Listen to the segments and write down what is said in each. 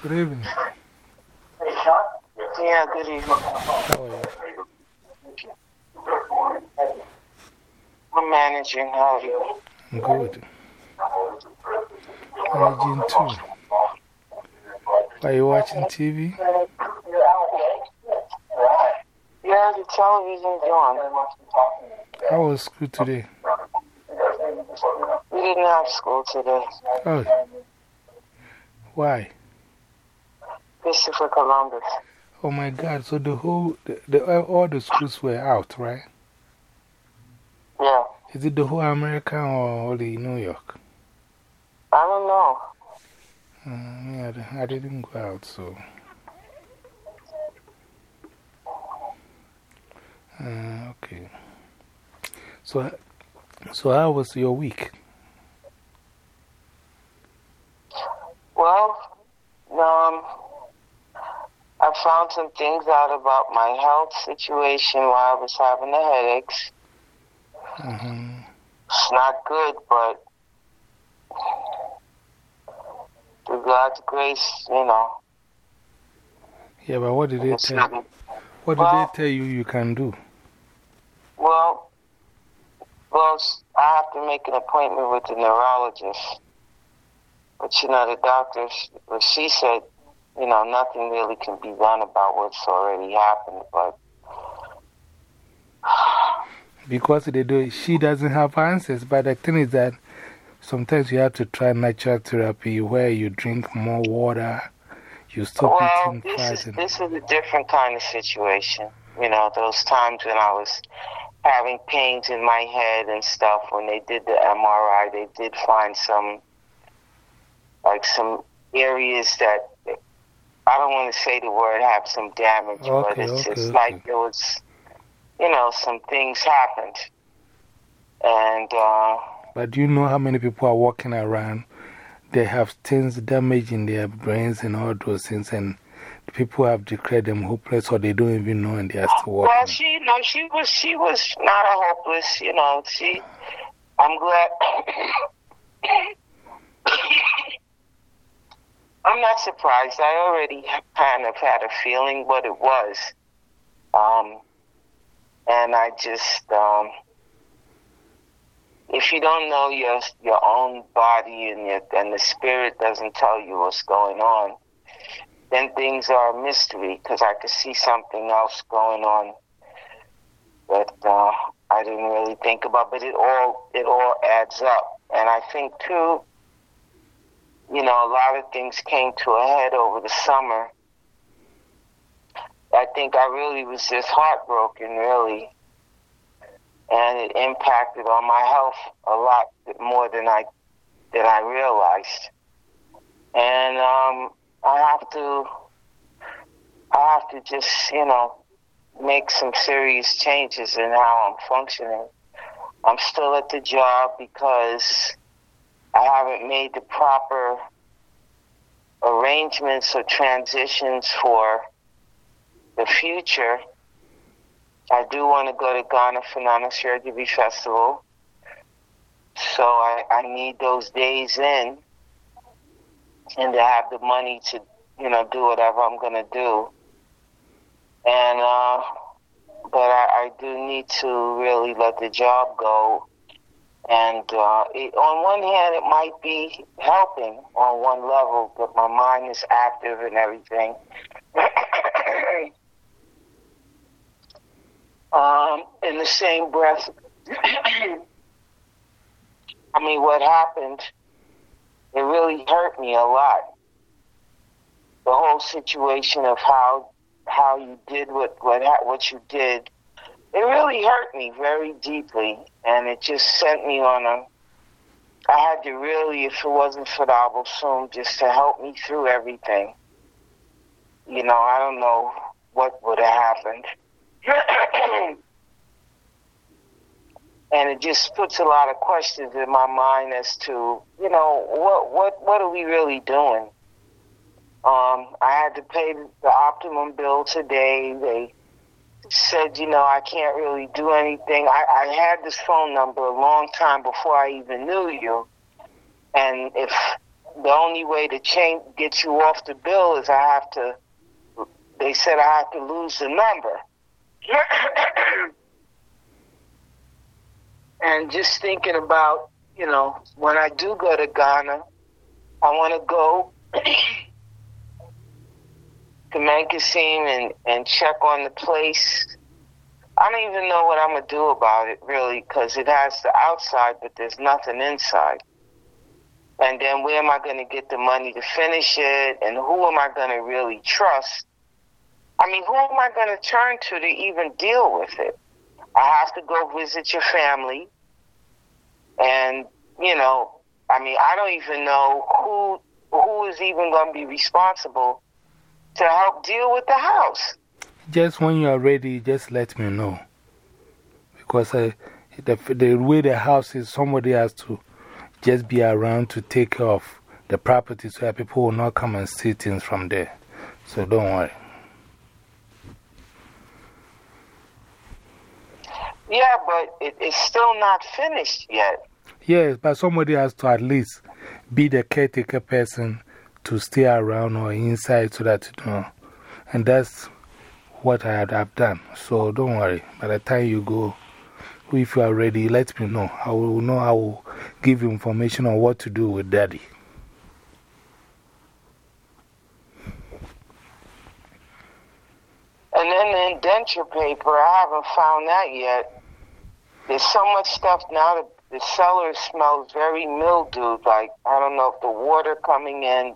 Good evening. Yeah, good evening. How are you? I'm managing. How are you? Good. Managing too. Are you watching TV? Yeah, the television's on. How was school today? We didn't have school today. Oh. Why? Christopher Columbus. Oh my God. So the whole, the, the, all the schools were out, right? Yeah. Is it the whole America or only New York? I don't know. Uh, yeah, I didn't go out, so. Uh, okay. So, so how was your week? Well, um, I found some things out about my health situation while I was having the headaches. -hmm. It's not good, but through God's grace, you know. Yeah, but what did they tell not- you? What did well- they tell you you can do? Well, well, I have to make an appointment with the neurologist. But you know, the doctor, sh- she said, you know, nothing really can be done about what's already happened. But Because they do, she doesn't have answers. But the thing is that sometimes you have to try natural therapy where you drink more water, you stop well, eating this is this is a different kind of situation. You know, those times when I was having pains in my head and stuff. When they did the MRI, they did find some, like some areas that I don't want to say the word have some damage, but it's okay, just okay. like there was, you know, some things happened, and uh, But do you know how many people are walking around? They have things damaging their brains and all those things, and people have declared them hopeless or they don't even know and they are still walking. Well, she, know, she was, she was not a hopeless, you know. She, I'm glad. I'm not surprised. I already kind of had a feeling what it was, um, and I just, um, if you don't know your your own body and your and the spirit doesn't tell you what's going on, then things are a mystery because I could see something else going on that uh, I didn't really think about. But it all it all adds up, and I think too, you know, a lot of things came to a head over the summer. I think I really was just heartbroken, really, and it impacted on my health a lot more than I than I realized. And um, I have to, I have to just, you know, make some serious changes in how I'm functioning. I'm still at the job because I haven't made the proper arrangements or transitions for the future. I do want to go to Ghana for Nana Shirgibi Festival. So I, I need those days in and to have the money to, you know, do whatever I'm going to do. And, uh, but I, I do need to really let the job go. And uh, it, on one hand, it might be helping on one level, but my mind is active and everything. um, in the same breath, I mean, what happened, it really hurt me a lot. The whole situation of how how you did what what what you did, it really hurt me very deeply, and it just sent me on a. I had to really, if it wasn't for the Abosom, just to help me through everything. You know, I don't know what would have happened. and it just puts a lot of questions in my mind as to, you know, what what what are we really doing? Um, I had to pay the optimum bill today. They said, you know, I can't really do anything. I, I had this phone number a long time before I even knew you. And if, the only way to change get you off the bill is I have to. They said I have to lose the number. and just thinking about, you know, when I do go to Ghana, I want to go to Mankessim and, and check on the place. I don't even know what I'm going to do about it, really, because it has the outside, but there's nothing inside. And then where am I going to get the money to finish it? And who am I going to really trust? I mean, who am I going to turn to to even deal with it? I have to go visit your family. And, you know, I mean, I don't even know who who is even going to be responsible to help deal with the house. Just when you are ready, just let me know. Because uh, the, the way the house is, somebody has to just be around to take care of the property so that people will not come and see things from there. So don't worry. Yeah, but it, it's still not finished yet. Yes, but somebody has to at least be the caretaker person to stay around or inside so that, you know. And that's what I have done. So don't worry. By the time you go, if you are ready, let me know. I will know, I will give you information on what to do with daddy. And then the indenture paper, I haven't found that yet. There's so much stuff now that the cellar smells very mildewed. Like, I don't know if the water coming in.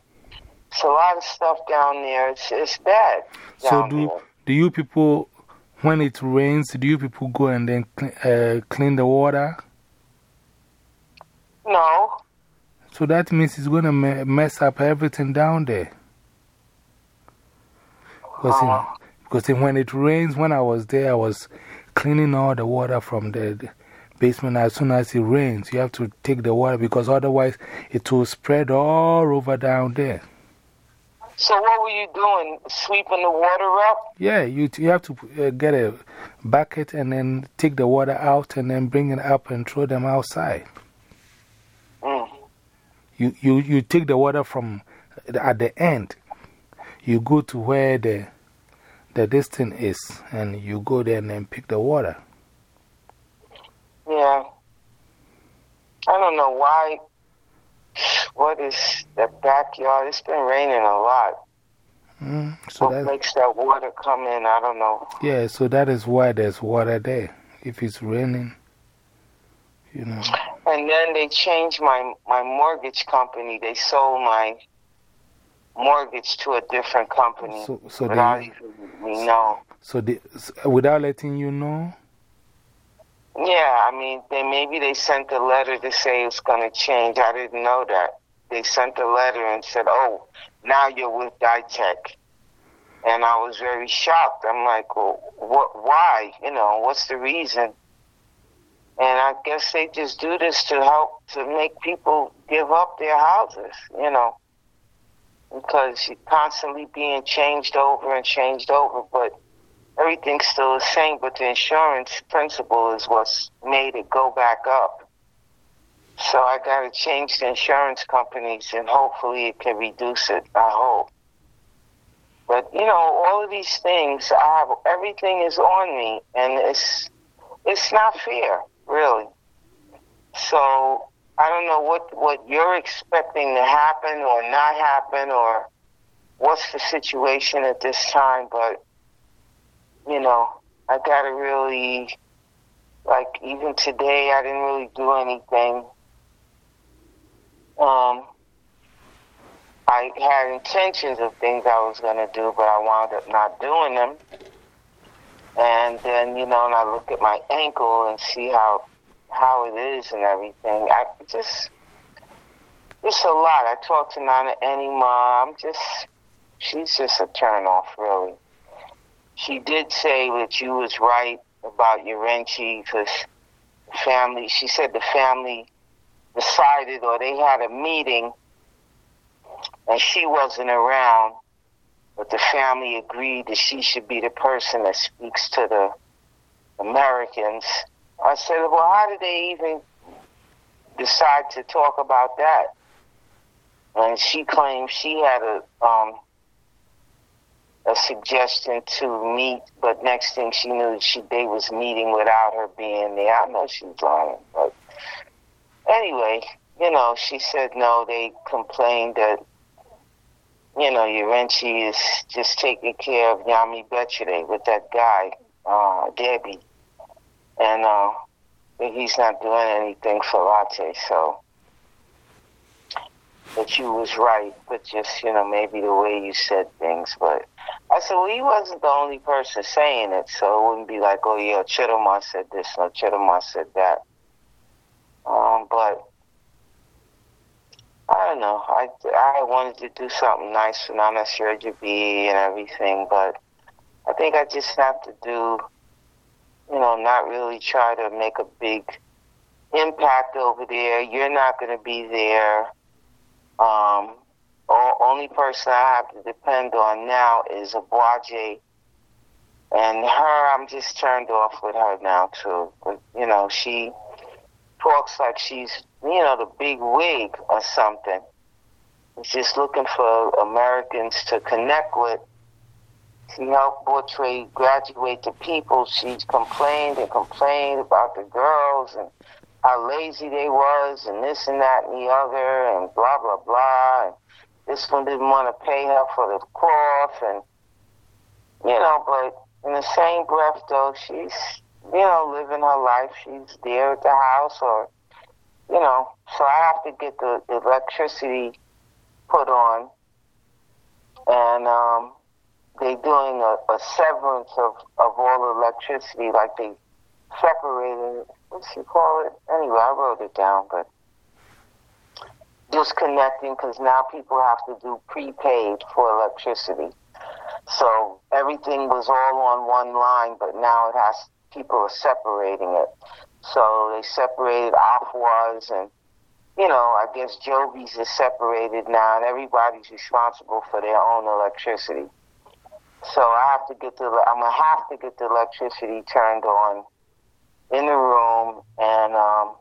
It's a lot of stuff down there. It's, it's bad. So, do, do you people, when it rains, do you people go and then uh, clean the water? No. So that means it's going to mess up everything down there. Because, uh, because when it rains, when I was there, I was cleaning all the water from the basement as soon as it rains. You have to take the water because otherwise it will spread all over down there. So, what were you doing? Sweeping the water up? Yeah, you, you have to uh, get a bucket and then take the water out and then bring it up and throw them outside. Mm. You, you, you take the water from at the end, you go to where the, the distance is, and you go there and then pick the water. Yeah. I don't know why. What is the backyard? It's been raining a lot. Mm, so what makes that water come in? I don't know. Yeah, so that is why there's water there. If it's raining, you know. And then they changed my, my mortgage company. They sold my mortgage to a different company so, so without they, even me know. So, they, without letting you know? Yeah, I mean, they maybe they sent a letter to say it's going to change. I didn't know that. They sent a letter and said, "Oh, now you're with Ditech," and I was very shocked. I'm like, "Well, what? Why? You know, what's the reason?" And I guess they just do this to help to make people give up their houses. You know, because you're constantly being changed over and changed over, but everything's still the same, but the insurance principle is what's made it go back up. So I got to change the insurance companies, and hopefully it can reduce it. I hope. But you know, all of these things, I have everything is on me, and it's it's not fair, really. So I don't know what what you're expecting to happen or not happen, or what's the situation at this time, but you know, I gotta really, like, even today, I didn't really do anything. Um, I had intentions of things I was gonna do, but I wound up not doing them. And then, you know, and I look at my ankle and see how how it is and everything. I just, it's a lot. I talked to Nana Annie mom. Just, she's just a turn off, really she did say that you was right about Urenchi because the family, she said the family decided or they had a meeting and she wasn't around, but the family agreed that she should be the person that speaks to the Americans. I said, well, how did they even decide to talk about that? and she claimed she had a um, a suggestion to meet, but next thing she knew, she they was meeting without her being there. I know she's lying, but anyway, you know, she said no. They complained that you know Urenchi is just taking care of Yami Betchade with that guy, uh, Debbie, and uh, he's not doing anything for Latte. So that you was right, but just, you know, maybe the way you said things. But I said, well, he wasn't the only person saying it, so it wouldn't be like, oh, yeah, Chidoma said this, no, Chidoma said that. Um, but I don't know. I, I wanted to do something nice for Nana B and everything, but I think I just have to do, you know, not really try to make a big impact over there. You're not going to be there um, only person I have to depend on now is Abuaje. And her, I'm just turned off with her now, too. But, you know, she talks like she's, you know, the big wig or something. She's just looking for Americans to connect with. She helped portray, graduate the people. She's complained and complained about the girls and how lazy they was and this and that and the other and blah blah blah this one didn't want to pay her for the cloth and you know but in the same breath though she's you know living her life. She's there at the house or you know so i have to get the, electricity put on. And um they're doing a, a severance of, of all electricity like they separated what's she call it? Anyway, I wrote it down, but disconnecting because now people have to do prepaid for electricity. So everything was all on one line, but now it has people are separating it. So they separated Afua's and you know, I guess Jovi's is separated now, and everybody's responsible for their own electricity. So I have to get the I'm gonna have to get the electricity turned on in the room and um,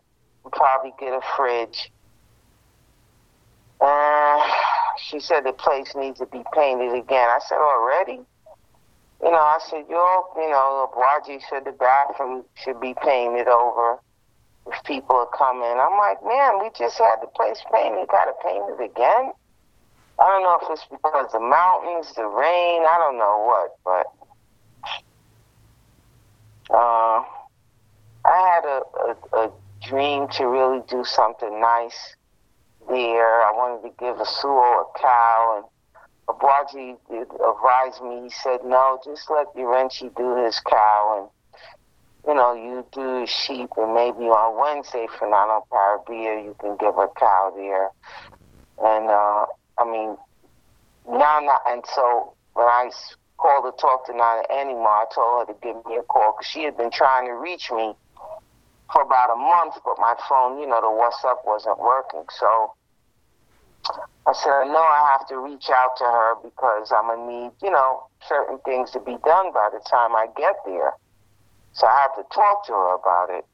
probably get a fridge. And she said the place needs to be painted again. I said, already? You know, I said, yo, you know, Abuaji said the bathroom should be painted over if people are coming. I'm like, man, we just had the place painted. Got to paint it again? I don't know if it's because the mountains, the rain, I don't know what, but uh, I had a, a, a dream to really do something nice there. I wanted to give a suo a cow, and Abuaji advised me. He said, "No, just let Urenchi do his cow, and you know, you do sheep, and maybe on Wednesday for Nana Parabia, you can give a cow there." And uh, I mean, now, not, and so when I called to talk to Nana anymore, I told her to give me a call because she had been trying to reach me for about a month, but my phone, you know, the WhatsApp wasn't working. So I said, I know I have to reach out to her because I'm going to need, you know, certain things to be done by the time I get there. So I have to talk to her about it.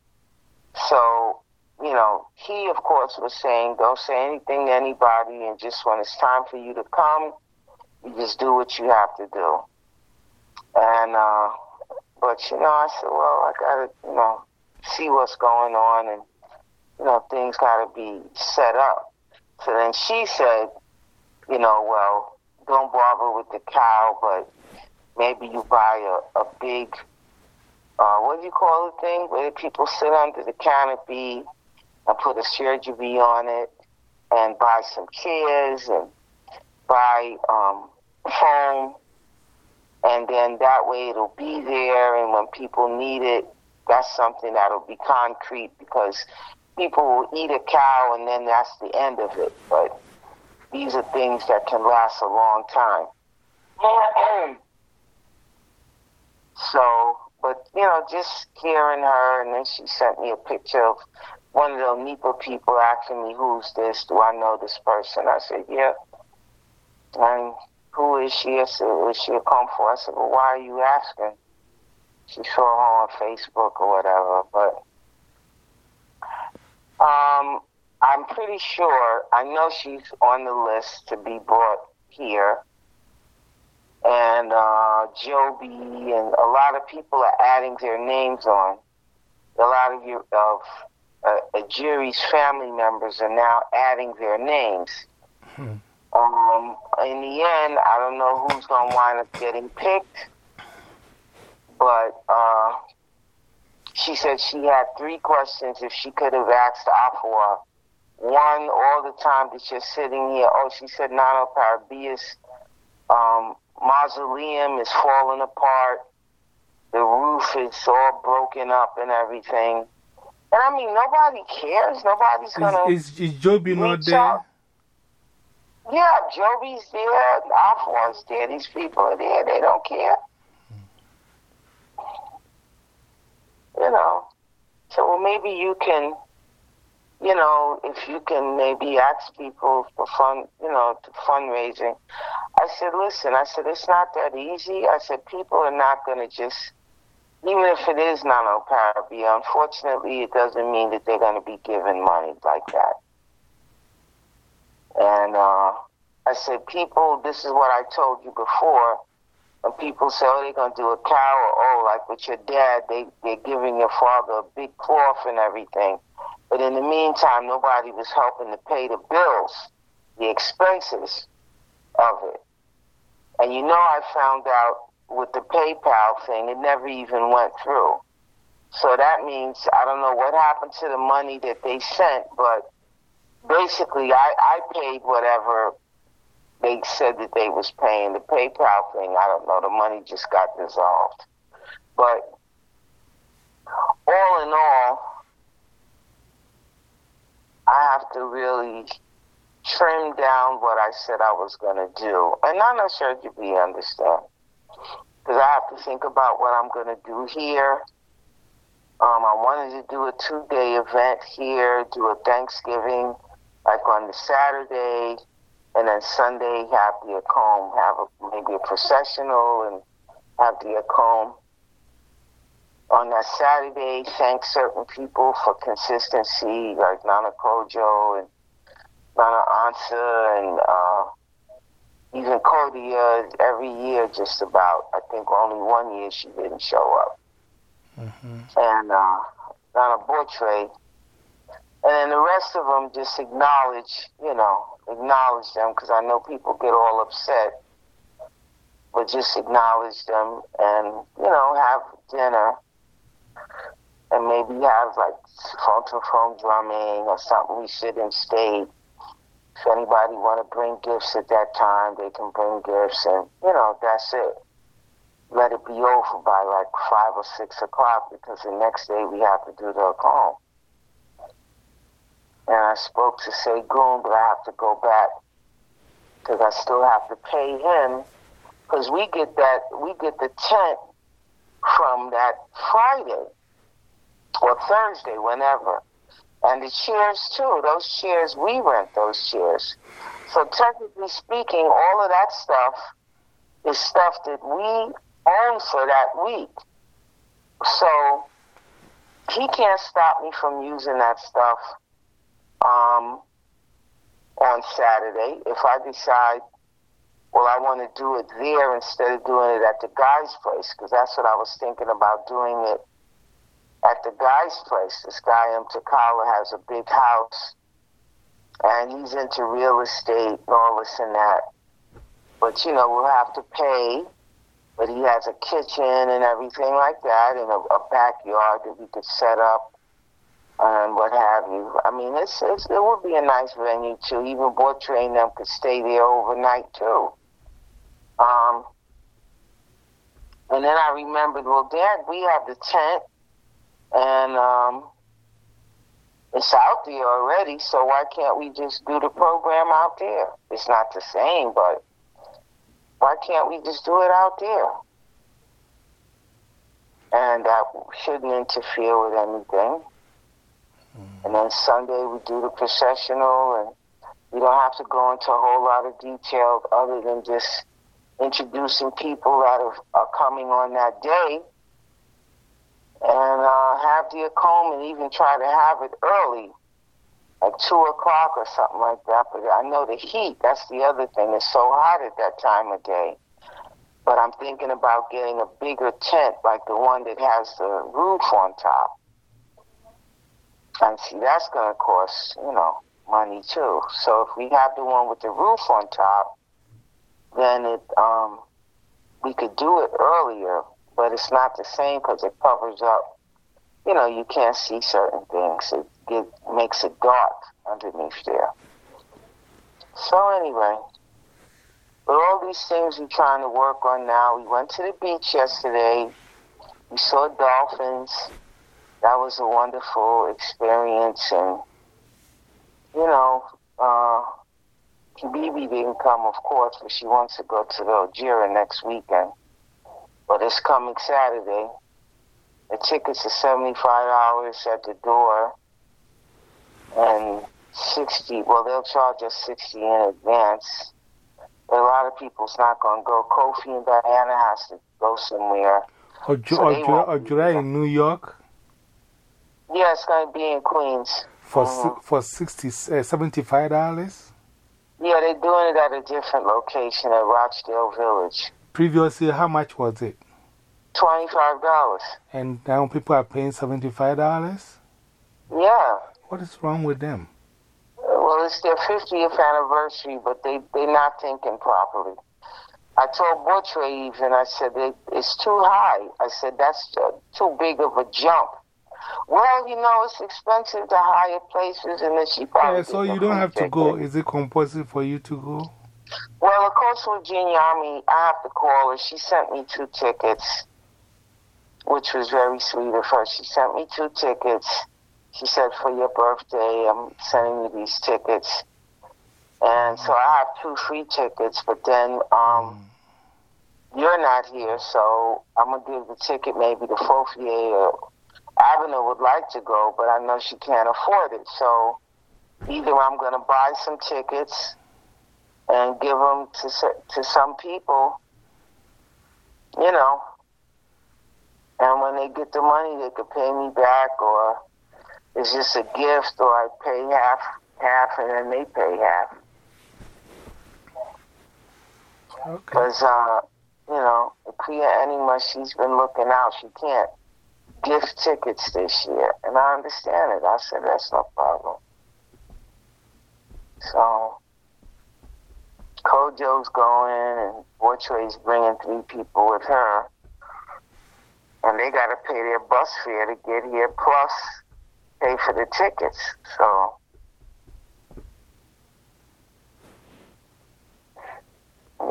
So, you know, he, of course, was saying, don't say anything to anybody, and just when it's time for you to come, you just do what you have to do. And, uh, but, you know, I said, well, I got to, you know, see what's going on and you know things got to be set up. So then she said, you know, well, don't bother with the cow, but maybe you buy a, a big, uh, what do you call the thing where people sit under the canopy and put a surgery on it and buy some chairs and buy um, foam and then that way it'll be there and when people need it that's something that'll be concrete because people will eat a cow and then that's the end of it. But these are things that can last a long time. so, but you know, just hearing her, and then she sent me a picture of one of the NEPA people asking me, "Who's this? Do I know this person?" I said, "Yeah." And who is she? I said, "Is she a come for?" I said, "Well, why are you asking?" she saw her on Facebook or whatever. But um, I'm pretty sure, I know she's on the list to be brought here. And uh, Joby and a lot of people are adding their names on. A lot of you, of uh, Jerry's family members are now adding their names. Hmm. Um, in the end, I don't know who's going to wind up getting picked, but uh, she said she had three questions if she could have asked Afua. One, all the time that you're sitting here. Oh, she said Nana Parabia's um, mausoleum is falling apart. The roof is all broken up and everything. And I mean, nobody cares. Nobody's going to. Is, is Joby not there? Out. Yeah, Joby's there. Afua's there. These people are there. They don't care. You know. So well, maybe you can, you know, if you can maybe ask people for fun, you know, to fundraising. I said, listen, I said, it's not that easy. I said, people are not going to just even if it is Parabia, unfortunately, it doesn't mean that they're going to be given money like that. And uh, I said, people, this is what I told you before. When people say, oh, they're going to do a cow, or oh, like with your dad, they, they're giving your father a big cloth and everything. But in the meantime, nobody was helping to pay the bills, the expenses of it. And you know, I found out with the PayPal thing, it never even went through. So that means I don't know what happened to the money that they sent, but basically I, I paid whatever they said that they was paying. The PayPal thing, I don't know, the money just got dissolved. But all in all, I have to really trim down what I said I was going to do. And I'm not necessarily to be understand because I have to think about what I'm going to do here. Um, I wanted to do a two day event here, do a Thanksgiving, like on the Saturday, and then Sunday have the Akom, have a, maybe a processional and have the Akom. On that Saturday, thank certain people for consistency, like Nana Kojo and Nana Ansa and uh, even uh, every year, just about. I think only one year she didn't show up. Mm-hmm. And uh, on a portrait. And then the rest of them just acknowledge, you know, acknowledge them because I know people get all upset. But just acknowledge them and, you know, have dinner and maybe have like phone to phone drumming or something we sit in state if anybody want to bring gifts at that time, they can bring gifts, and you know that's it. Let it be over by like five or six o'clock because the next day we have to do the call. And I spoke to Segun, but I have to go back because I still have to pay him because we get that we get the tent from that Friday or Thursday, whenever. And the chairs too. Those chairs, we rent those chairs. So technically speaking, all of that stuff is stuff that we own for that week. So he can't stop me from using that stuff um, on Saturday. If I decide, well, I want to do it there instead of doing it at the guy's place, because that's what I was thinking about doing it at the guy's place. This guy in Takala has a big house, and he's into real estate and all this and that. But you know, we'll have to pay. But he has a kitchen and everything like that, and a, a backyard that we could set up and what have you. I mean, it's, it's it would be a nice venue too. Even board train them could stay there overnight too. Um, and then I remembered, well, Dad, we have the tent and um, it's out there already. So why can't we just do the program out there? It's not the same, but why can't we just do it out there? And that shouldn't interfere with anything. And then Sunday we do the processional, and we don't have to go into a whole lot of detail other than just introducing people that are, are coming on that day and uh, have the and even try to have it early at 2 o'clock or something like that. But I know the heat, that's the other thing. It's so hot at that time of day. But I'm thinking about getting a bigger tent like the one that has the roof on top. And see, that's going to cost, you know, money too. So if we have the one with the roof on top, then it um, we could do it earlier, but it's not the same because it covers up. You know, you can't see certain things. It, it makes it dark underneath there. So anyway, but all these things we're trying to work on now. We went to the beach yesterday. We saw dolphins. That was a wonderful experience, and you know, uh, Bibi didn't come, of course, but she wants to go to the Algeria next weekend. But it's coming Saturday. The tickets are seventy-five dollars at the door, and sixty. Well, they'll charge us sixty in advance. But a lot of people's not going to go. Kofi and Diana has to go somewhere. Or, so or, or in New York? Yeah, it's going to be in Queens. For, -hmm. for 60, uh, $75? Yeah, they're doing it at a different location at Rochdale Village. Previously, how much was it? $25. And now people are paying $75? Yeah. What is wrong with them? Well, it's their 50th anniversary, but they, they're not thinking properly. I told Butcher even, I said, it's too high. I said, that's uh, too big of a jump. Well, you know, it's expensive to hire places, and then she probably. Yeah, so you don't have to go. Is it compulsory for you to go? Well, of course, Virginia Army, I have to call her. She sent me two tickets, which was very sweet of her. She sent me two tickets. She said, For your birthday, I'm sending you these tickets. And so I have two free tickets, but then um, mm. you're not here, so I'm going to give the ticket maybe to Fofier or Avenue would like to go, but I know she can't afford it. So either I'm going to buy some tickets and give them to to some people, you know, and when they get the money, they could pay me back, or it's just a gift, or I pay half, half, and then they pay half. Because, okay. uh, you know, Priya Enima, she's been looking out. She can't gift tickets this year, and I understand it. I said, that's no problem. So, Kojo's going, and Bortre's bringing three people with her, and they got to pay their bus fare to get here, plus pay for the tickets. So,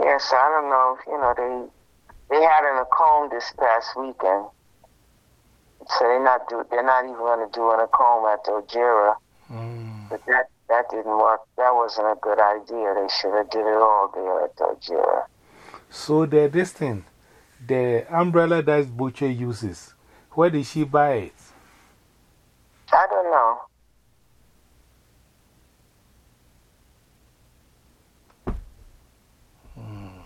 yes, I don't know. You know, they they had an Akom this past weekend so they're not do they're not even going to do an Akom at the Odwira. Mm. But that that didn't work. That wasn't a good idea. They should have did it all there at the Odwira. So the this thing, the umbrella that Butcher uses, where did she buy it? I don't know. Hmm.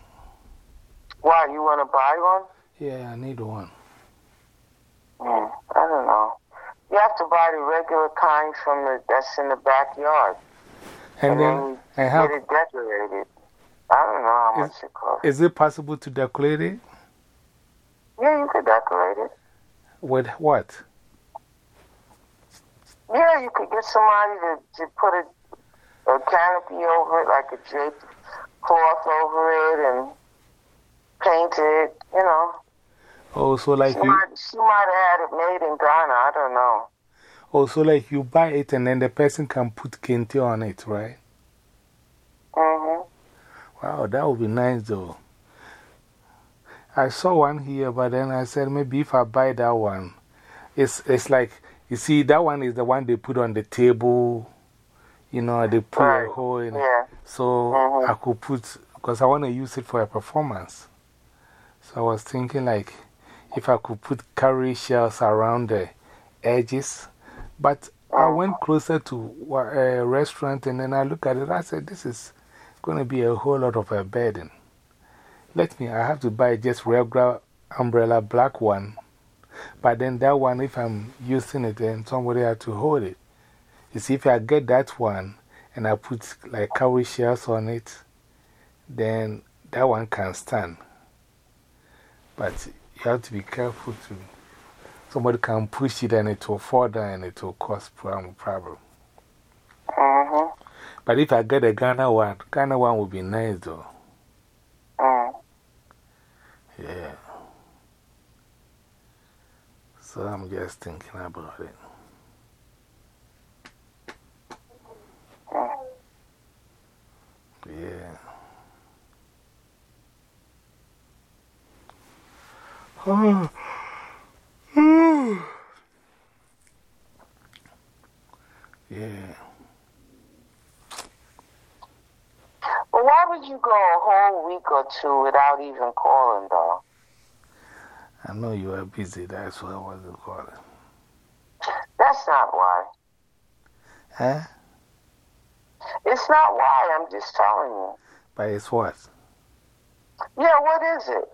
Why, you want to buy one? Yeah, I need one. Mm, I don't know. You have to buy the regular kind from the that's in the backyard. And, and then, then and how, get it decorated. I don't know how is, much it costs. Is it possible to decorate it? Yeah, you could decorate it. With what? Yeah, you could get somebody to, to put a, a canopy over it, like a draped cloth over it, and paint it, you know. Oh, so like she you. Might, she might have had it made in Ghana. I don't know. Oh, so like you buy it and then the person can put kente on it, right? Mm hmm. Wow, that would be nice though. I saw one here, but then I said maybe if I buy that one, it's, it's like, you see, that one is the one they put on the table. You know, they put right. a hole in yeah. So -hmm. I could put, because I want to use it for a performance. So I was thinking like, if I could put cowrie shells around the edges. But I went closer to a uh, restaurant and then I looked at it. I said, This is going to be a whole lot of a burden. Let me, I have to buy just regular umbrella, black one. But then that one, if I'm using it, then somebody has to hold it. You see, if I get that one and I put like cowrie shells on it, then that one can stand. But you have to be careful to. Somebody can push it and it will fall down and it will cause problem. problem. -hmm. But if I get a Ghana one, Ghana one would be nice though. Mm. Yeah. So I'm just thinking about it. Mm. Yeah. Oh. yeah. Well, why would you go a whole week or two without even calling, though? I know you are busy, that's why I wasn't calling. That's not why. Huh? It's not why, I'm just telling you. But it's what? Yeah, what is it?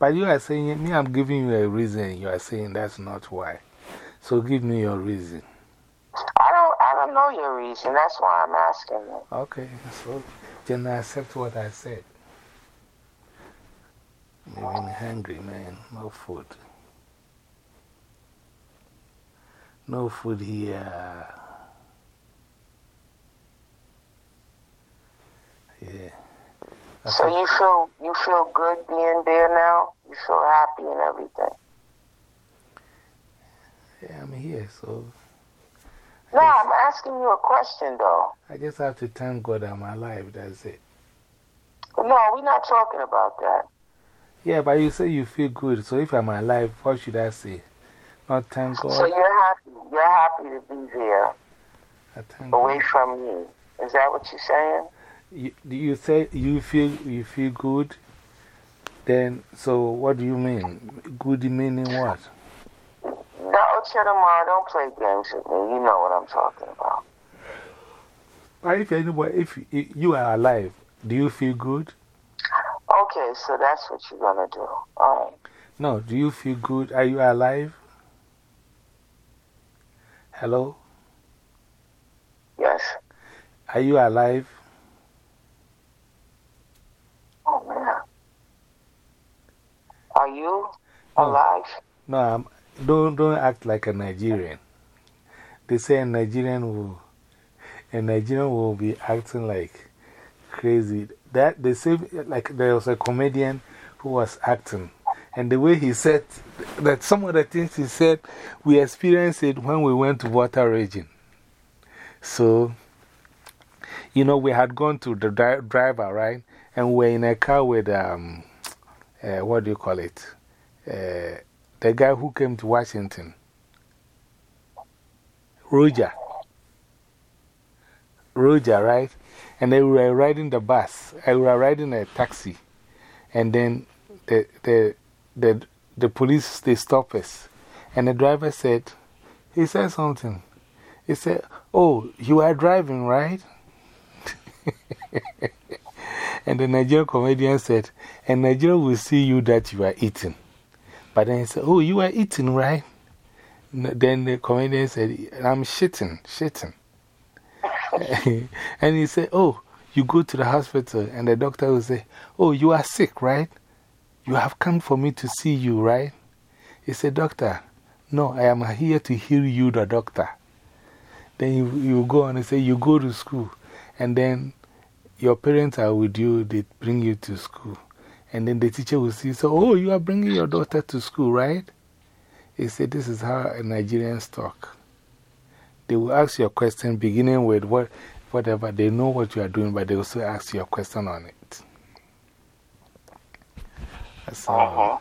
But you are saying, me, I'm giving you a reason. You are saying that's not why. So give me your reason. I don't, I don't know your reason. That's why I'm asking you. Okay, so then I accept what I said. I'm hungry, man. No food. No food here. Yeah. So you feel, you feel good being there now? You feel happy and everything? Yeah, I'm here, so. No, I'm asking you a question, though. I just have to thank God I'm alive, that's it. No, we're not talking about that. Yeah, but you say you feel good, so if I'm alive, what should I say? Not thank God. So you're happy, you're happy to be there, away God. from me. Is that what you're saying? You, do you say you feel, you feel good? Then, so what do you mean? Good meaning what? No, Chedamar, don't play games with me. You know what I'm talking about. But if anybody, if you- you are alive, do you feel good? Okay, so that's what you're going to do. All right. No, do you feel good? Are you alive? Hello? Yes. Are you alive? Oh, man. Are you No. alive? No, I'm, don't, don't act like a Nigerian. They say a Nigerian will, a Nigerian will be acting like crazy. That they say, like there was a comedian who was acting, and the way he said that some of the things he said, we experienced it when we went to Volta Region. So, you know, we had gone to the dri driver, right? And we're in a car with, um, uh, what do you call it? Uh, the guy who came to Washington, Roger. Roger, right? And they were riding the bus. I were riding a taxi. And then the, the, the, the police, they stopped us. And the driver said, he said something. He said, Oh, you are driving, right? and the Nigerian comedian said, And Nigeria will see you that you are eating. But then he said, Oh, you are eating, right? Then the comedian said, I'm shitting, shitting. and he said, Oh, you go to the hospital, and the doctor will say, Oh, you are sick, right? You have come for me to see you, right? He said, Doctor, no, I am here to heal you, the doctor. Then you, you go on and say, You go to school, and then your parents are with you, they bring you to school. And then the teacher will see, so, oh, you are bringing your daughter to school, right? He said, This is how Nigerians talk. They will ask you a question beginning with what, whatever. They know what you are doing, but they also ask you a question on it. So Uh-huh.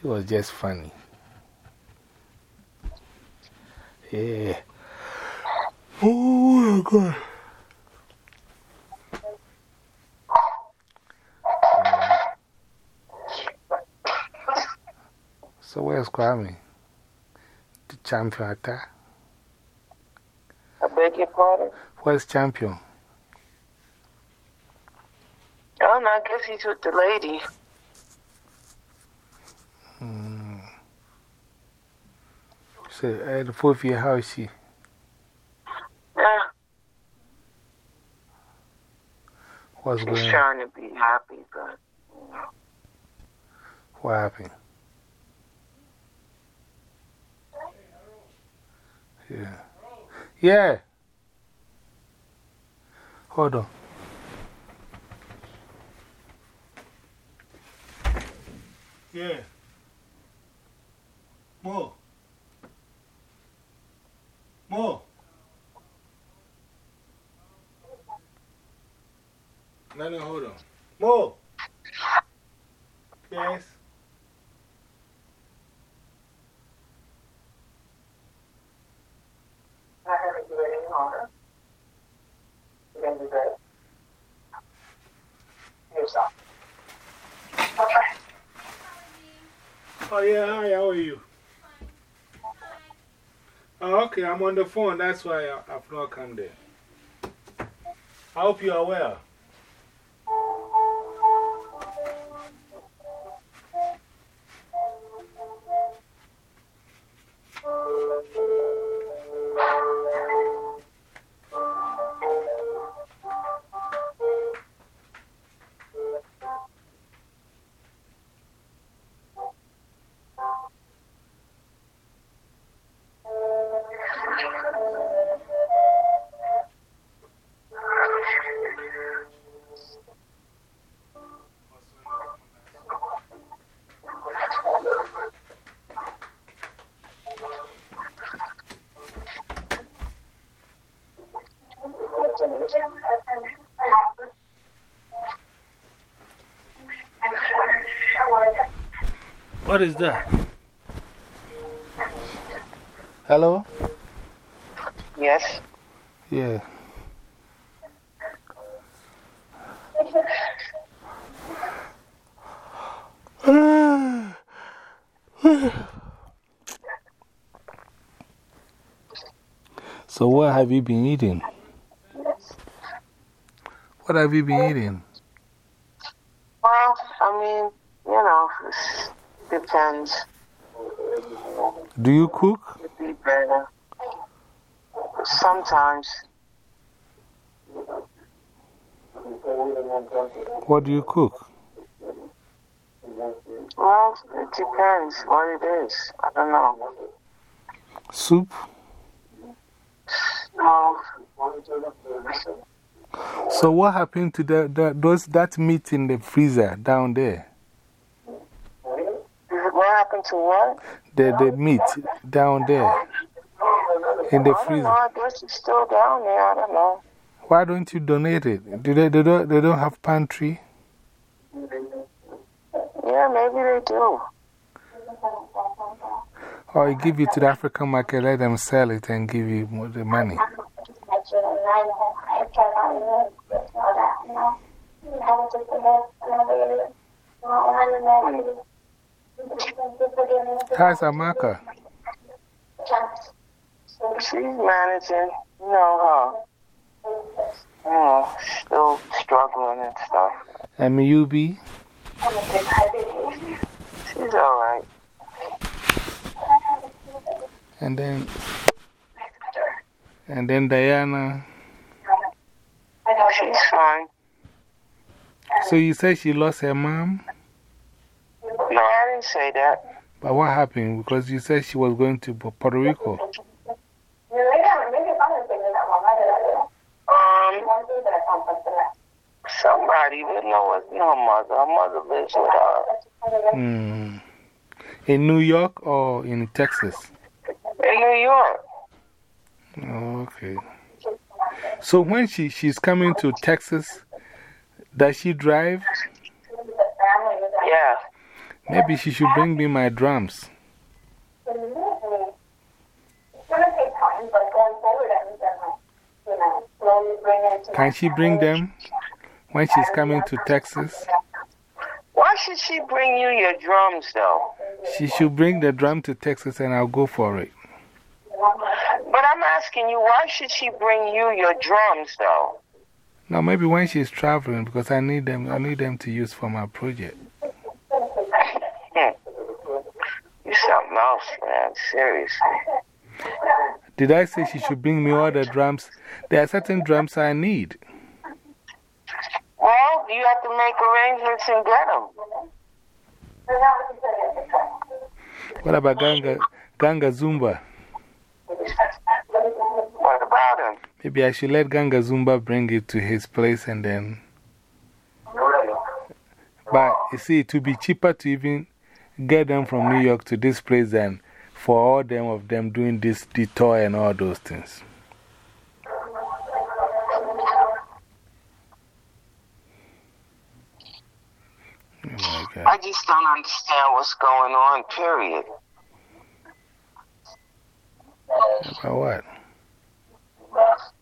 he was just funny. Yeah. Oh my God. So, where's Kwame? The champion attack? I beg your pardon? Where's champion? Oh, no, I guess he's with the lady. Hmm. So, at the fourth year, how is she? Yeah. What's She's going trying to be happy, but. You know. What happened? Yeah. Yeah. Hold on. Yeah. More. More. No, no, hold on. More. Yes. I haven't given any harder. Do great. Yourself. Okay. Oh, yeah, hi, how are you? Oh, okay, I'm on the phone. That's why I've not come there. I hope you are well. What is that? Hello? Yes. Yeah. So, what have you been eating? What have you been eating? Well, I mean, you know, it depends. Do you cook? It'd be better. Sometimes. What do you cook? Well, it depends what it is. I don't know. Soup? No. So, what happened to the, the, those, that meat in the freezer down there? What happened to what? The, the meat down there in the I don't freezer. know. I guess it's still down there. I don't know. Why don't you donate it? Do they, they, don't, they don't have pantry? Yeah, maybe they do. Or you give it to the African market, let them sell it and give you more the money. How's Amaka? She's managing, you know, her. You know, still struggling and stuff. And Yubi? She's alright. And then, and then Diana. I know she's fine. So you said she lost her mom? No, didn't say that. But what happened? Because you said she was going to Puerto Rico. Um, somebody, we know it's her mother. Her mother lives with her. Hmm. In New York or in Texas? In New York. Oh, okay. So when she, she's coming to Texas, does she drive? Yeah. Maybe she should bring me my drums. Can she bring them when she's coming to Texas? Why should she bring you your drums, though? She should bring the drum to Texas and I'll go for it. But I'm asking you, why should she bring you your drums, though? No, maybe when she's traveling because I need them, I need them to use for my project. Hmm. Something else, man. Seriously. Did I say she should bring me all the drums? There are certain drums I need. Well, Well, you have to make arrangements and get them. What about Ganga, Ganga Zumba? What about him? Maybe I should let Ganga Zumba bring it to his place and then. But you see, it would be cheaper to even get them from New York to this place than for all them of them doing this detour and all those things. Oh I just don't understand what's going on, period. About what?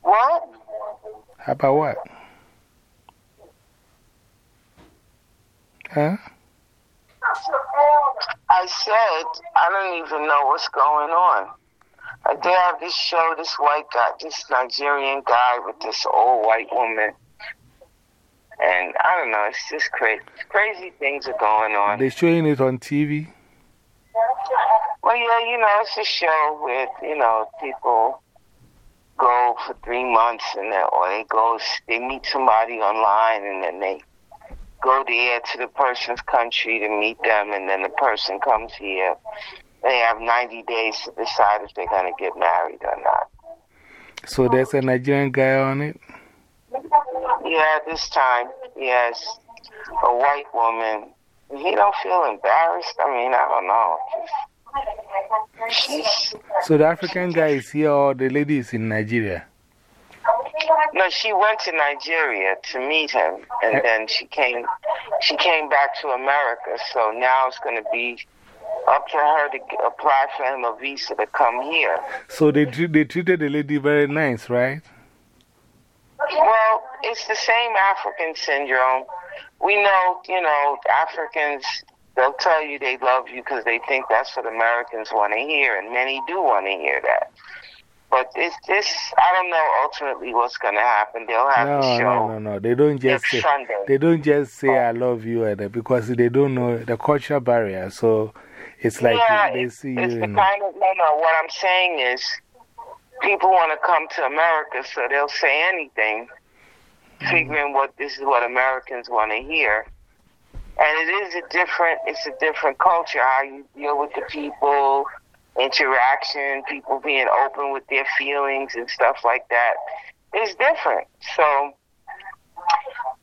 What? How about what? Huh? I said, I don't even know what's going on. They have this show, this white guy, this Nigerian guy with this old white woman. And I don't know, it's just crazy. Crazy things are going on. They're showing it on TV. Well, yeah, you know, it's a show with, you know, people go for three months and then, or they go, they meet somebody online and then they go there to the person's country to meet them and then the person comes here. They have 90 days to decide if they're going to get married or not. So there's a Nigerian guy on it. Yeah, this time, yes, a white woman. He don't feel embarrassed. I mean, I don't know. So the African guy is here or the lady is in Nigeria? No, she went to Nigeria to meet him, and then she came. She came back to America. So now it's going to be up to her to apply for him a visa to come here. So they, they treated the lady very nice, right? Well, it's the same African syndrome. We know, you know, Africans, they'll tell you they love you because they think that's what Americans want to hear, and many do want to hear that. But it's this, I don't know ultimately what's going to happen. They'll have No, the show no, no, no. They don't just say, Sunday. they don't just say I love you and, uh, because they don't know the cultural barrier. So it's like yeah, they it's, see it's you the kind of, no, no, what I'm saying is people want to come to America, so they'll say anything, Mm-hmm. figuring what this is what Americans want to hear. And it is a different, it's a different culture, how you deal with the people, interaction, people being open with their feelings and stuff like that is different. So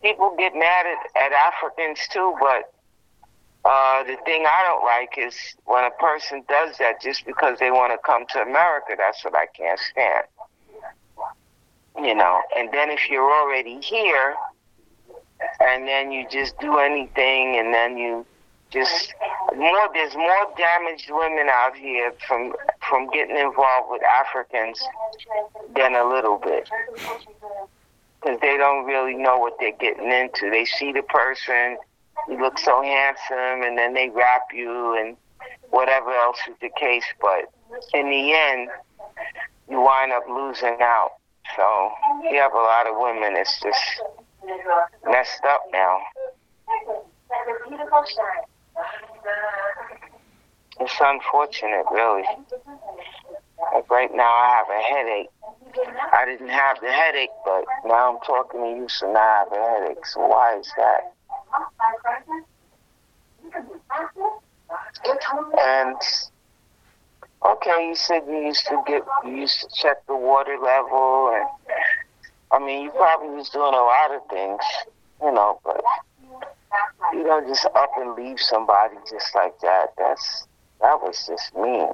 people get mad at, at Africans too, but uh, the thing I don't like is when a person does that just because they want to come to America. That's what I can't stand. You know, and then if you're already here, and then you just do anything, and then you just more. There's more damaged women out here from from getting involved with Africans than a little bit because they don't really know what they're getting into. They see the person, you look so handsome, and then they rap you and whatever else is the case. But in the end, you wind up losing out. So you have a lot of women. It's just messed up now. It's unfortunate, really. Like right now, I have a headache. I didn't have the headache, but now I'm talking to you, so now I have a headache. So why is that? And okay, you said you used to get, you used to check the water level, and I mean, you probably was doing a lot of things, you know, but you don't just up and leave somebody just like that. That's that was just mean.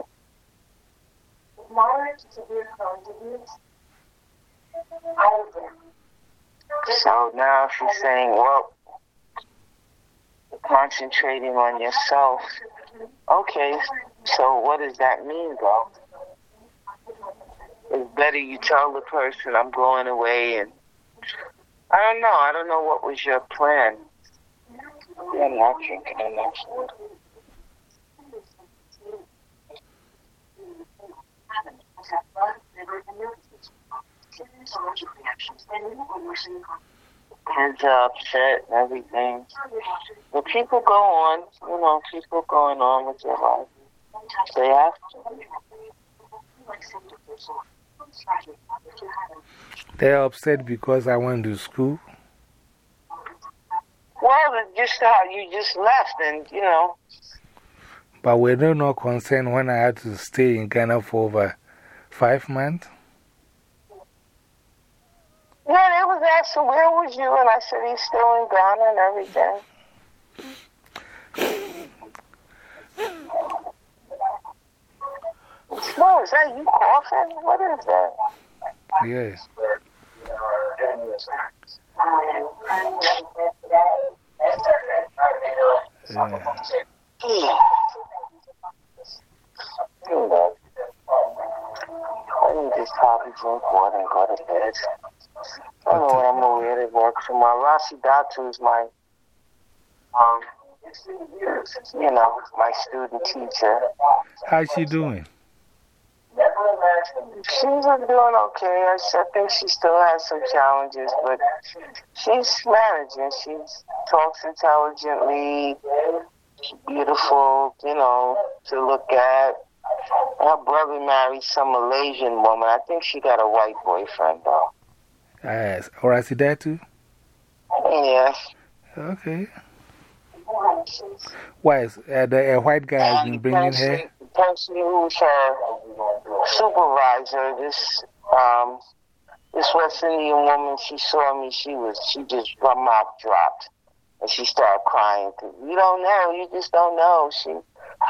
So now she's saying, well, concentrating on yourself. Okay, so what does that mean, though? It's better you tell the person I'm going away, and I don't know. I don't know what was your plan. I'm not drinking enough. Kids are upset and everything. But people go on, you know, people going on with their life. They have to. They're upset because I went to school. Just how you just left, and you know. But were there no concern when I had to stay in Ghana for over five months? Yeah, they was asking, where was you? And I said, he's still in Ghana and everything. No, is that you coughing? What is that? Coffee, drink water, and go to bed. I know what I'm wear to work. Rasi Datu is my, um, you know, my student teacher. How's she doing? She's doing okay. I, I think she still has some challenges, but she's managing. She talks intelligently, beautiful, you know, to look at. Her brother married some Malaysian woman. I think she got a white boyfriend, though. Yes. Or I see that too? Yes. Okay. Why is uh, the uh, white guy has been bringing her? Person who's her supervisor, this, um, this West Indian woman, she saw me, she was, she just, her mouth dropped. And she started crying. You don't know, you just don't know. She,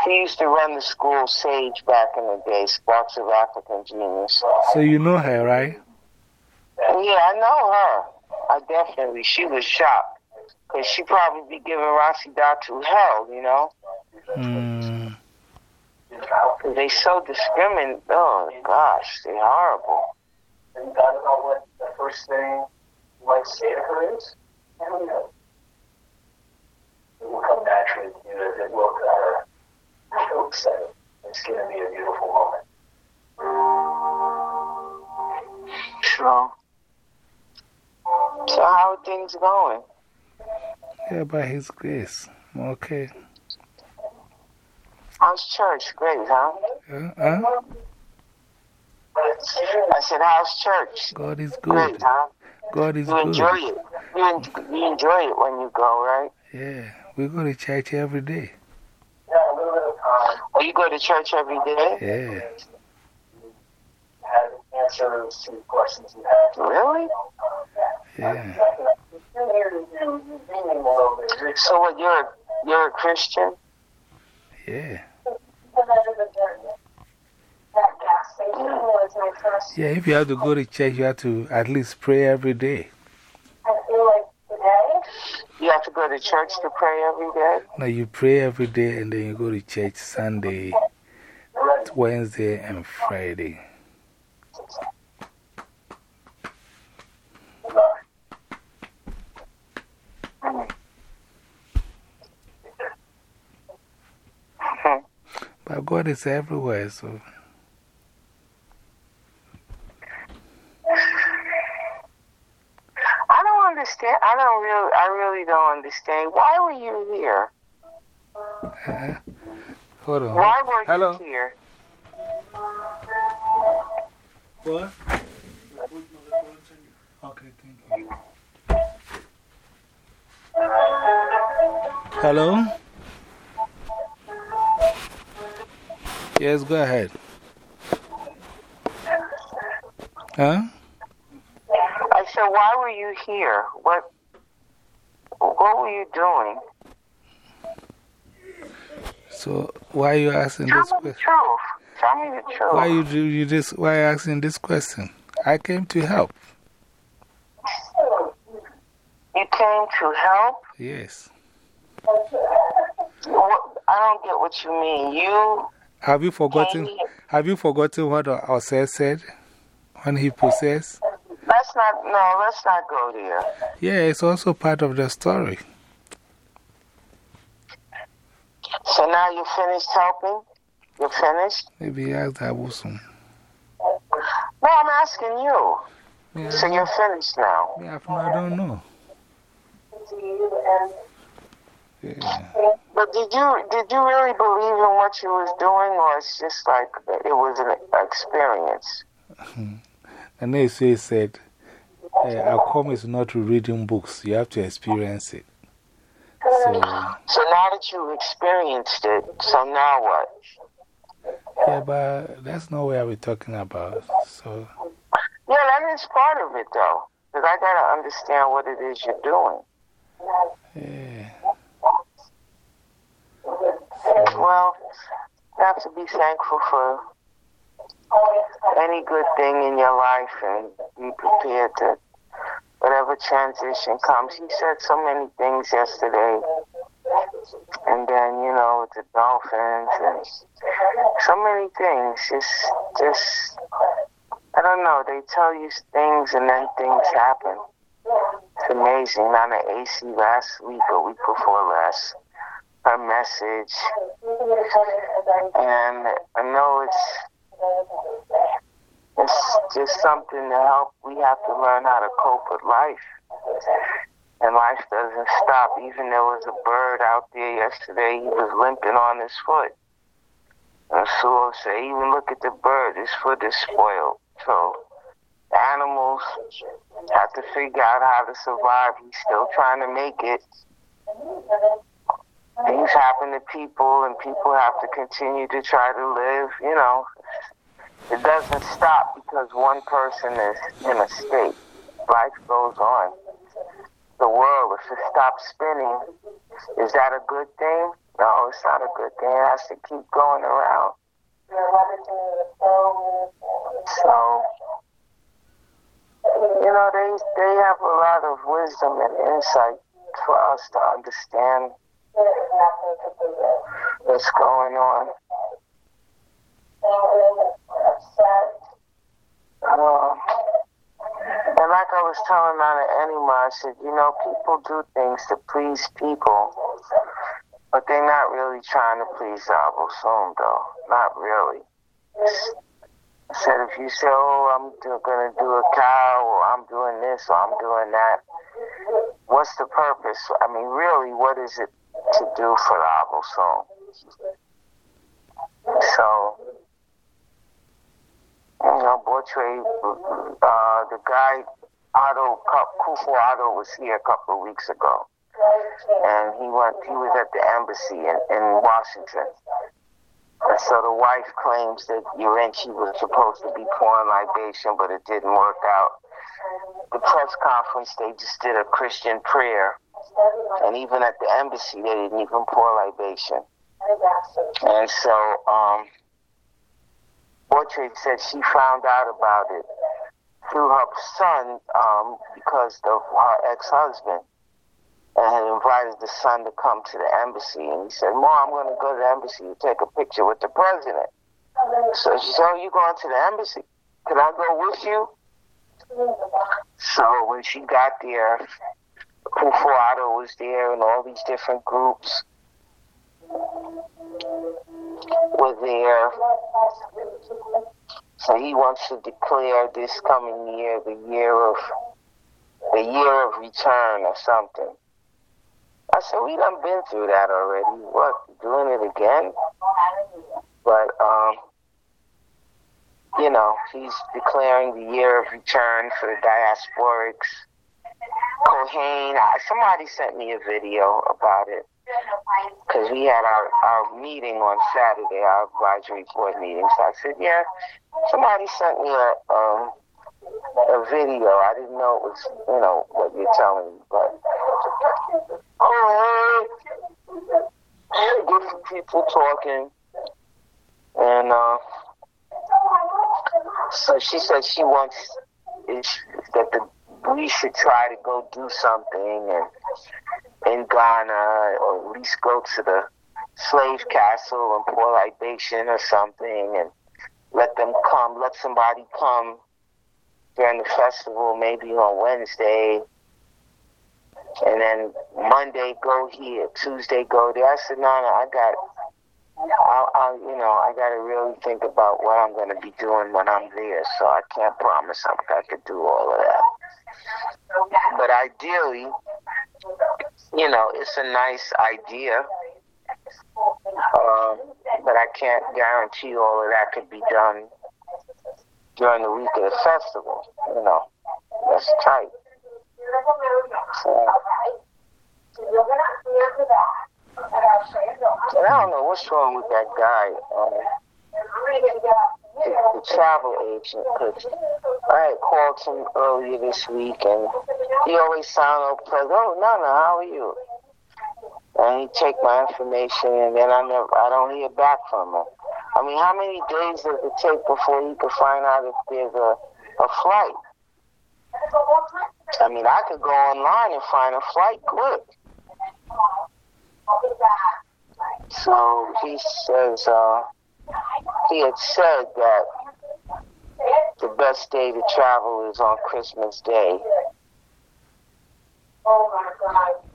she used to run the school, Sage, back in the day, Sparks of African Genius. So you know her, right? Yeah, I know her. I definitely, she was shocked. Because she probably be giving Rasi Datu hell, you know? Mm. Because they so discriminate. Oh, gosh, they're horrible. And you gotta know what the first thing you might say to her is? I don't know. It will come naturally to you as it will to her. I'm so excited. It's gonna be a beautiful moment. So, so how are things going? Yeah, by His grace. Okay. How's church? Great, huh? Uh, huh? I said, how's church? God is Great, good. huh? God is You enjoy it. You, en you enjoy it when you go, right? Yeah. We go to church every day. Yeah, a little bit of time Oh, you go to church every day? Yeah. had to questions you had. Really? Yeah. So what, you're, you're a Christian? Yeah. Yeah, if you have to go to church, you have to at least pray every day. I feel like today, You have to go to church to pray every day? Now you pray every day and then you go to church Sunday, Wednesday, and Friday. But God is everywhere, so. I don't understand. I don't really, I really don't understand. Why were you here? Uh, hold on. Why were Hello? you here? What? Okay, thank you. Hello? Yes, go ahead. Huh? I said, why were you here? What, what were you doing? So, why are you asking Tell this question? truth. Tell me the truth. Why you do you this? Why are you asking this question? I came to help. You came to help? Yes. What, I don't get what you mean. You Have you forgotten? Um, have you forgotten what Osei said when he possessed? Let's not, no, let's not go there. Yeah, it's also part of the story. So now you're finished helping? You're finished? Maybe ask that Wilson. No, I'm asking you. Yeah, So you're finished now. yeah, I don't know. To you and Yeah. But did you did you really believe in what you was doing, or it's just like it was an experience? And they say, said, uh, Akom is not to reading books, you have to experience it. So, So now that you've experienced it, so now what? yeah, but that's not what we're talking about. So, Yeah, that is part of it, though. Because I got to understand what it is you're doing. yeah. Well, you have to be thankful for any good thing in your life and be prepared to whatever transition comes. He said so many things yesterday. And then, you know, the dolphins and so many things. Just, just, I don't know. They tell you things and then things happen. It's amazing. On the AC last week or week before last, her message. And I know it's, it's just something to help. We have to learn how to cope with life. And life doesn't stop. Even there was a bird out there yesterday, he was limping on his foot. And Sue said, even look at the bird, his foot is spoiled. So animals have to figure out how to survive. He's still trying to make it. Things happen to people, and people have to continue to try to live. You know, it doesn't stop because one person is in a state. Life goes on. The world, if it stops spinning, is that a good thing? No, it's not a good thing. It has to keep going around. So, you know, they they have a lot of wisdom and insight for us to understand what's going on. Uh, and like I was telling Nana Enima, I said, you know, people do things to please people, but they're not really trying to please Abu Sum, though. Not really. I said, if you say, oh, I'm going to do a cow, or I'm doing this, or I'm doing that, what's the purpose? I mean, really, what is it to do for the Sum? So, you know, Bortre, uh, the guy, Otto, Akufo-Addo was here a couple of weeks ago. And he went, he was at the embassy in, in Washington. And so the wife claims that Urenchi was supposed to be pouring libation, but it didn't work out. The press conference, they just did a Christian prayer. And even at the embassy, they didn't even pour libation. And so, um, said she found out about it through her son um, because of her ex-husband and had invited the son to come to the embassy. And he said, Mom, I'm going to go to the embassy to take a picture with the president. So she said, Oh, you going to the embassy? Can I go with you? So when she got there, Akufo-Addo was there and all these different groups were there. So he wants to declare this coming year the year of the year of return or something. I said, we done been through that already. What, doing it again? But, um, you know, he's declaring the year of return for the diasporics. Kohen, somebody sent me a video about it. Because we had our, our meeting on Saturday, our advisory board meeting. So I said, yeah, somebody sent me a, um, a video. I didn't know it was, you know, what you're telling me, but. Oh, different people talking, and uh, so she said she wants that the we should try to go do something and in Ghana or at least go to the slave castle and pour libation or something and let them come, let somebody come during the festival, maybe on Wednesday, and then Monday go here, Tuesday go there. I said, no, no, I got, I, I, you know, I got to really think about what I'm going to be doing when I'm there. So I can't promise I'm, I could do all of that. But ideally, you know, it's a nice idea. Uh, but I can't guarantee all of that could be done during the week of the festival. You know, that's tight. So, and I don't know what's wrong with that guy? Um, the, travel agent. Cause I had called him earlier this week, and he always sounded all pleasant. Oh, Nana, how are you? And he take my information, and then I never, I don't hear back from him. I mean, how many days does it take before he can find out if there's a, a flight? I mean, I could go online and find a flight quick. So he says, uh, he had said that the best day to travel is on Christmas Day. Oh my god.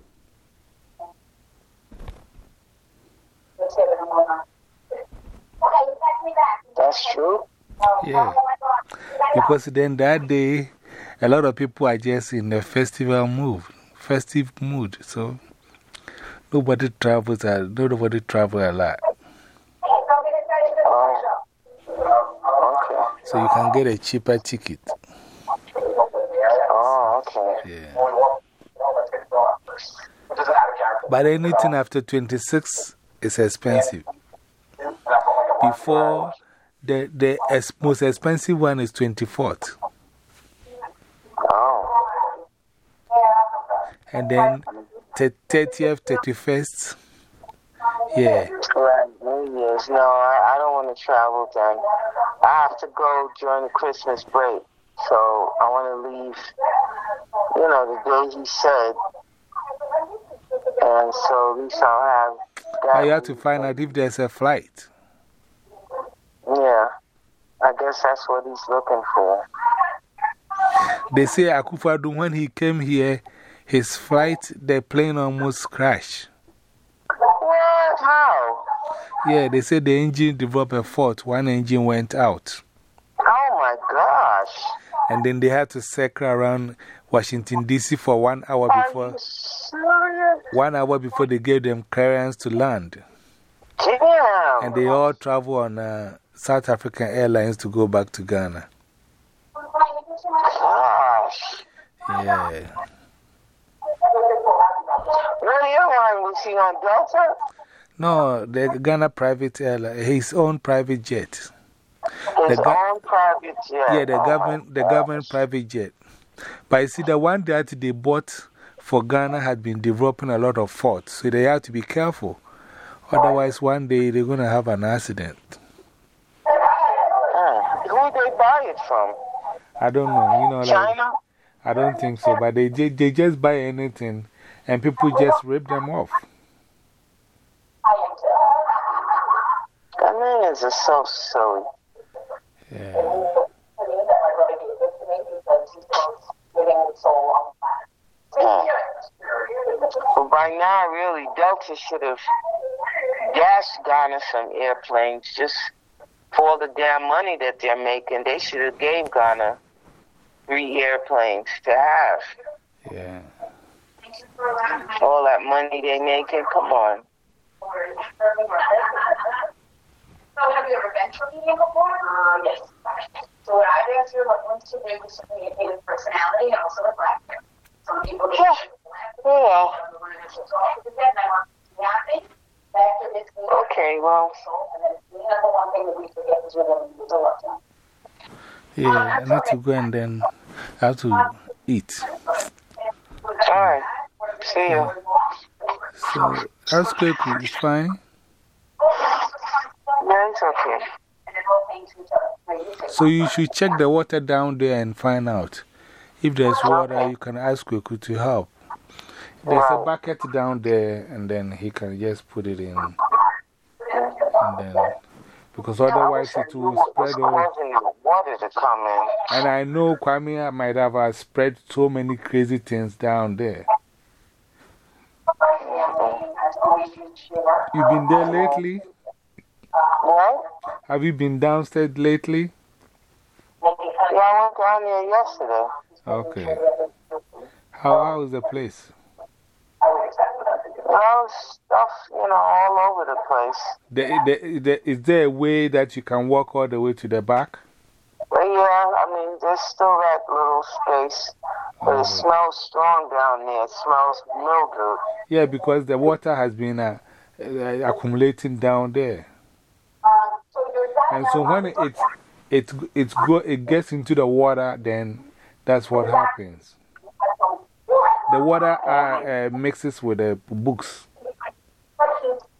A. That's true. Yeah. Because then that day, a lot of people are just in the festival mood, festive mood. So nobody travels, a, nobody travel a lot. Okay. So you can get a cheaper ticket. Oh, okay. Yeah. But anything after 26 is expensive. Before, the, the most expensive one is 24th. Oh. And then 30th, 31st. Yeah. Right, New Year's. No, I, I don't want to travel then. I have to go during the Christmas break. So I want to leave, you know, the day he said. And so at least I'll have that. I have to find out if there's a flight. Yeah. I guess that's what he's looking for. They say Akufo-Addo, when he came here, his flight, the plane almost crashed. What? How? Yeah, they said the engine developed a fault. One engine went out. Oh my gosh. And then they had to circle around Washington, D.C. for one hour Are before. One hour before they gave them clearance to land. Damn. And they all travel on uh, South African Airlines to go back to Ghana. Gosh. Yeah. Really, airline was he on Delta? No, the Ghana private airline, his own private jet. His The own private jet. Yeah, the Oh, government, the government private jet. But you see, the one that they bought for Ghana had been developing a lot of faults, so they have to be careful. Otherwise, one day they're going to have an accident. Hmm. Who they buy it from? I don't know, you know, like, China? I don't think so, but they, they, they just buy anything and people just rip them off. Ghanaians are so silly. Yeah. But by now, really, Delta should have dashed Ghana some airplanes just for all the damn money that they're making. They should have gave Ghana three airplanes to have. Yeah. All that money they making, come on. So have you ever been to a meeting before? Uh, yes. So what I do is you're looking to do is communicate with personality and also with laughter. Some people get Yeah. Okay, well, And then the number one thing that we forget is really the love time. Yeah, I need to go and then I have to eat. all right. See you. So, that's good. It's fine. Yeah, it's okay. And then we'll paint to each other. So, you should check the water down there and find out. If there's water, you can ask Kweku to help. There's a bucket down there, and then he can just put it in. And then, because otherwise it will spread all. causing the water to come in? And I know Kwame might have uh, spread so many crazy things down there. You've been there lately? What? Have you been downstairs lately? Yeah, I went down there yesterday. Okay. How, how is the place? Well, stuff, you know, all over the place. The, the, the, is there a way that you can walk all the way to the back? But yeah, I mean, there's still that little space. But it smells strong down there. It smells mildew. Yeah, because the water has been uh, uh, accumulating down there. Um, so your dad And so when it, it, it, go, it gets into the water, then that's what happens. The water uh, uh, mixes with the books.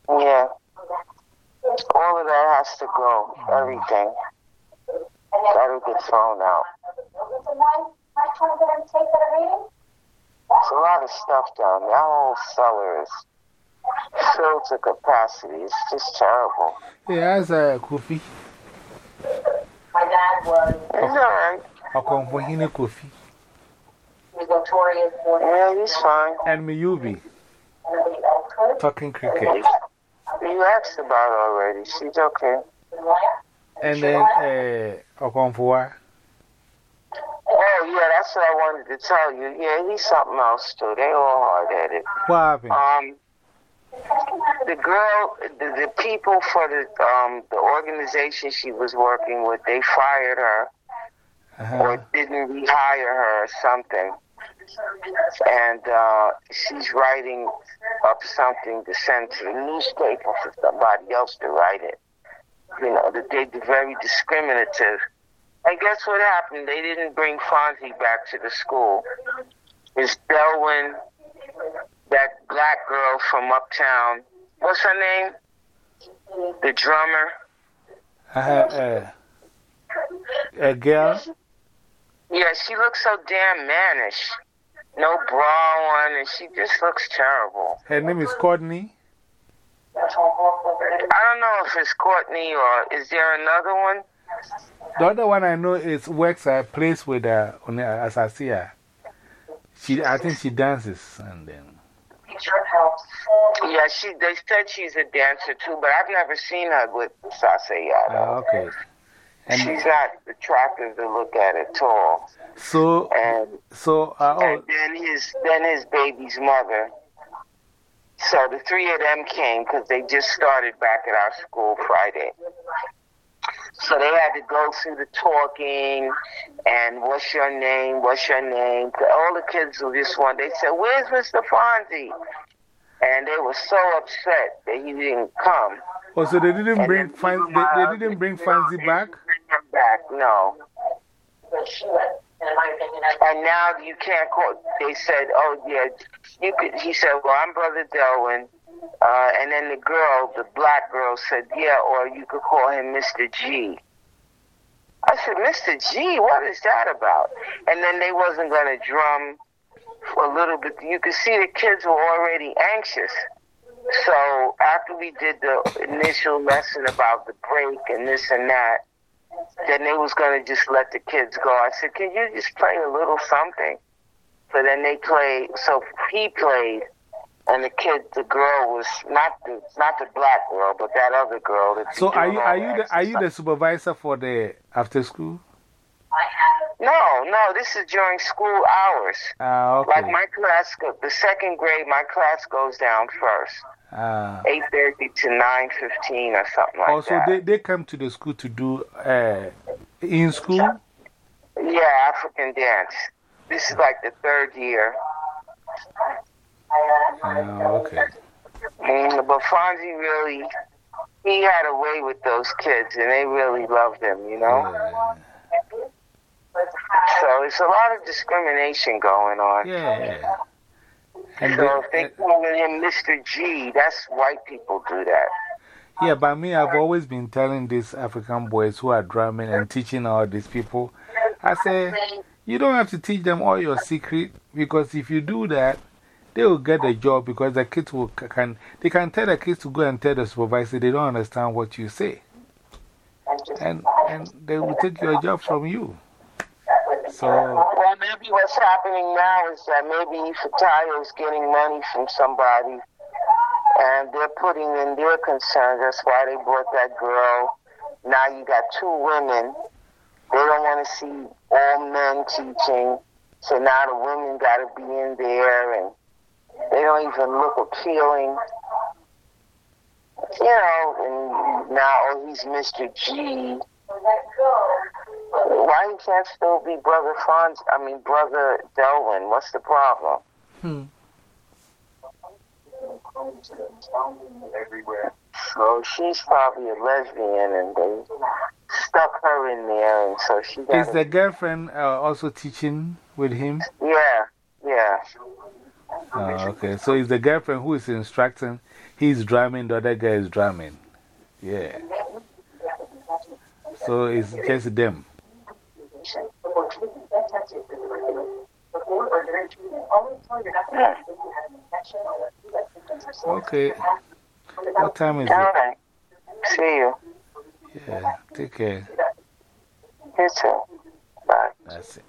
Yeah. All of that has to go. Everything. That'll get thrown out. There's a lot of stuff down there. Our whole cellar is filled to capacity. It's just terrible. Yeah, that's a coffee. My dad was It's all right. I come for him coffee. notorious for Yeah, he's fine. And me, you be talking cricket. You asked about her already. She's okay. And then, uh, I come for Oh, yeah, that's what I wanted to tell you. Yeah, he's something else, too. They all hard-headed. what happened? Um, the girl, the, the people for the um the organization she was working with, they fired her -huh. or didn't rehire her or something. And uh, she's writing up something to send to the newspaper for somebody else to write it. You know, that they're very discriminative. And guess what happened? They didn't bring Fonzie back to the school. Miss Delwyn, that black girl from uptown, what's her name? The drummer. I had uh, a girl. Yeah, she looks so damn mannish. No bra on, and she just looks terrible. Her name is Courtney. I don't know if it's Courtney or is there another one? The other one I know is works at a place with uh, on, uh, Asasia. She, I think she dances and then. Yeah, she. They said she's a dancer too, but I've never seen her with Sase Yada. Ah, okay. And She's not attractive to look at at all. so, And so, uh, oh, and then his then his baby's mother. So the three of them came because they just started back at our school Friday. So they had to go through the talking and what's your name, what's your name. All the kids were just one. They said, "Where's Mr. Fonzie?" And they were so upset that he didn't come. oh, so they didn't And bring, Fan, they, they didn't bring Fancy back? Bring him back, no. in my opinion, And now you can't call. They said, "Oh yeah, you could." He said, "Well, I'm Brother Delwyn." Uh, and then the girl, the black girl, said, "Yeah, or you could call him Mr. G." I said, "Mr. G, what is that about?" And then they wasn't gonna drum for a little bit. You could see the kids were already anxious. So after we did the initial lesson about the break and this and that, then they was gonna just let the kids go. I said, "Can you just play a little something?" So then they played. So he played, and the kid, the girl was not the not the black girl, but that other girl. That So, are you, are you, the, are you the supervisor for the after school? No, no. This is during school hours. Ah, okay. Like my class, the second grade, my class goes down first, Ah. eight thirty to nine fifteen or something like that. Also, that. they, they come to the school to do uh, in school? Yeah, African dance. This is like the third year. Ah, okay. Mm, but Fonzie really, he had a way with those kids, and they really loved him, you know? Yeah, So it's a lot of discrimination going on. yeah. yeah. And So if they, they calling him Mr. G, that's white people do that. yeah, but me, I've always been telling these African boys who are drumming and teaching all these people, I say, you don't have to teach them all your secret because if you do that, they will get a job because the kids will can, they can tell the kids to go and tell the supervisor they don't understand what you say. And, and they will take your job from you. So, Well, maybe what's happening now is that maybe Fatayo is getting money from somebody, and they're putting in their concerns. That's why they brought that girl. Now you got two women. They don't want to see all men teaching, so now the women got to be in there, and they don't even look appealing. You know, and now oh, he's Mr. G. Why he can't still be Brother Fonz? I mean, Brother Delwyn. What's the problem? hmm. So she's probably a lesbian and they stuck her in there. And so she. Is the girlfriend uh, also teaching with him? Yeah, yeah. Oh, okay. So it's the girlfriend who is instructing. He's drumming, the other guy is drumming. Yeah. So it's just them. Okay. What time is All it? right. See you. Yeah. Take care. You too. Bye. That's it.